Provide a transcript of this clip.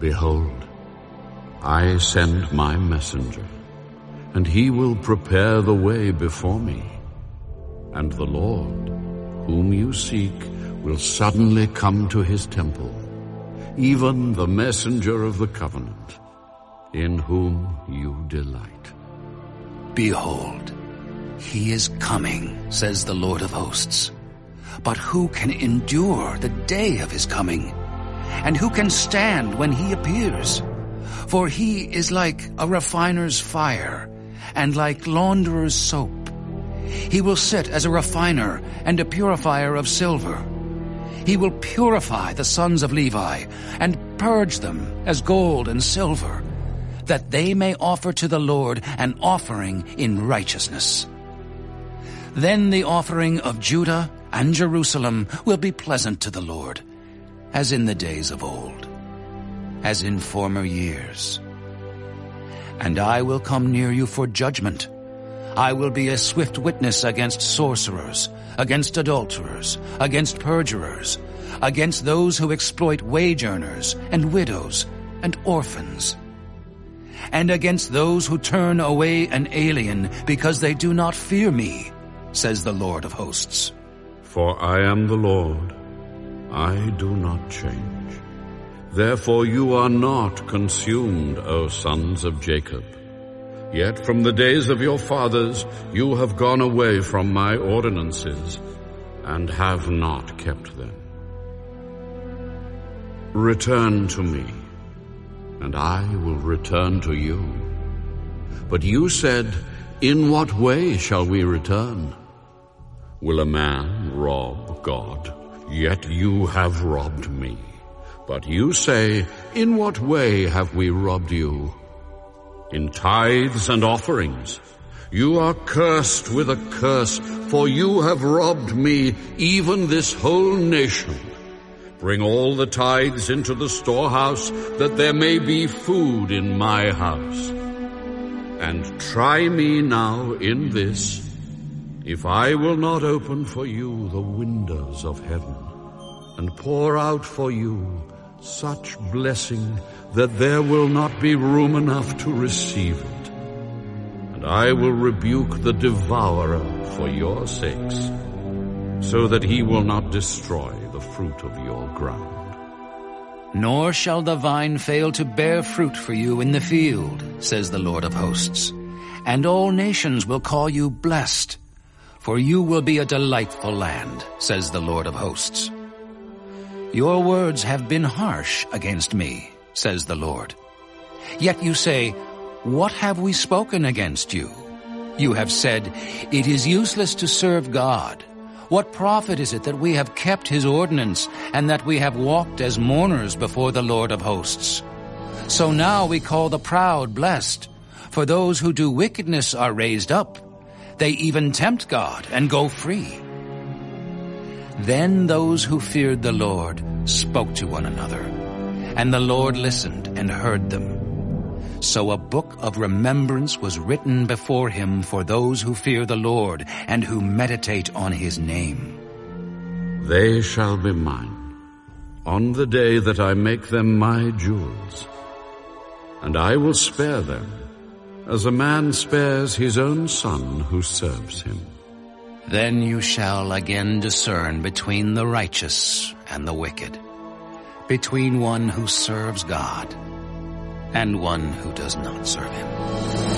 Behold, I send my messenger, and he will prepare the way before me. And the Lord, whom you seek, will suddenly come to his temple, even the messenger of the covenant, in whom you delight. Behold, he is coming, says the Lord of hosts. But who can endure the day of his coming? And who can stand when he appears? For he is like a refiner's fire, and like launderer's soap. He will sit as a refiner and a purifier of silver. He will purify the sons of Levi, and purge them as gold and silver, that they may offer to the Lord an offering in righteousness. Then the offering of Judah and Jerusalem will be pleasant to the Lord, as in the days of old, as in former years. And I will come near you for judgment. I will be a swift witness against sorcerers, against adulterers, against perjurers, against those who exploit wage earners and widows and orphans, and against those who turn away an alien because they do not fear me, says the Lord of hosts. For I am the Lord, I do not change. Therefore you are not consumed, O sons of Jacob. Yet from the days of your fathers you have gone away from my ordinances, and have not kept them. Return to me, and I will return to you. But you said, In what way shall we return? Will a man rob God? Yet you have robbed me. But you say, In what way have we robbed you? In tithes and offerings. You are cursed with a curse, for you have robbed me, even this whole nation. Bring all the tithes into the storehouse, that there may be food in my house. And try me now in this, if I will not open for you the windows of heaven and pour out for you such blessing that there will not be room enough to receive it. And I will rebuke the devourer for your sakes, so that he will not destroy the fruit of your ground. Nor shall the vine fail to bear fruit for you in the field, says the Lord of hosts. And all nations will call you blessed, for you will be a delightful land, says the Lord of hosts. Your words have been harsh against me, says the Lord. Yet you say, What have we spoken against you? You have said, It is useless to serve God. What profit is it that we have kept his ordinance and that we have walked as mourners before the Lord of hosts? So now we call the proud blessed, for those who do wickedness are raised up. They even tempt God and go free. Then those who feared the Lord spoke to one another, and the Lord listened and heard them. So a book of remembrance was written before him for those who fear the Lord and who meditate on his name. They shall be mine on the day that I make them my jewels. And I will spare them as a man spares his own son who serves him. Then you shall again discern between the righteous and the wicked, between one who serves God and one who does not serve him.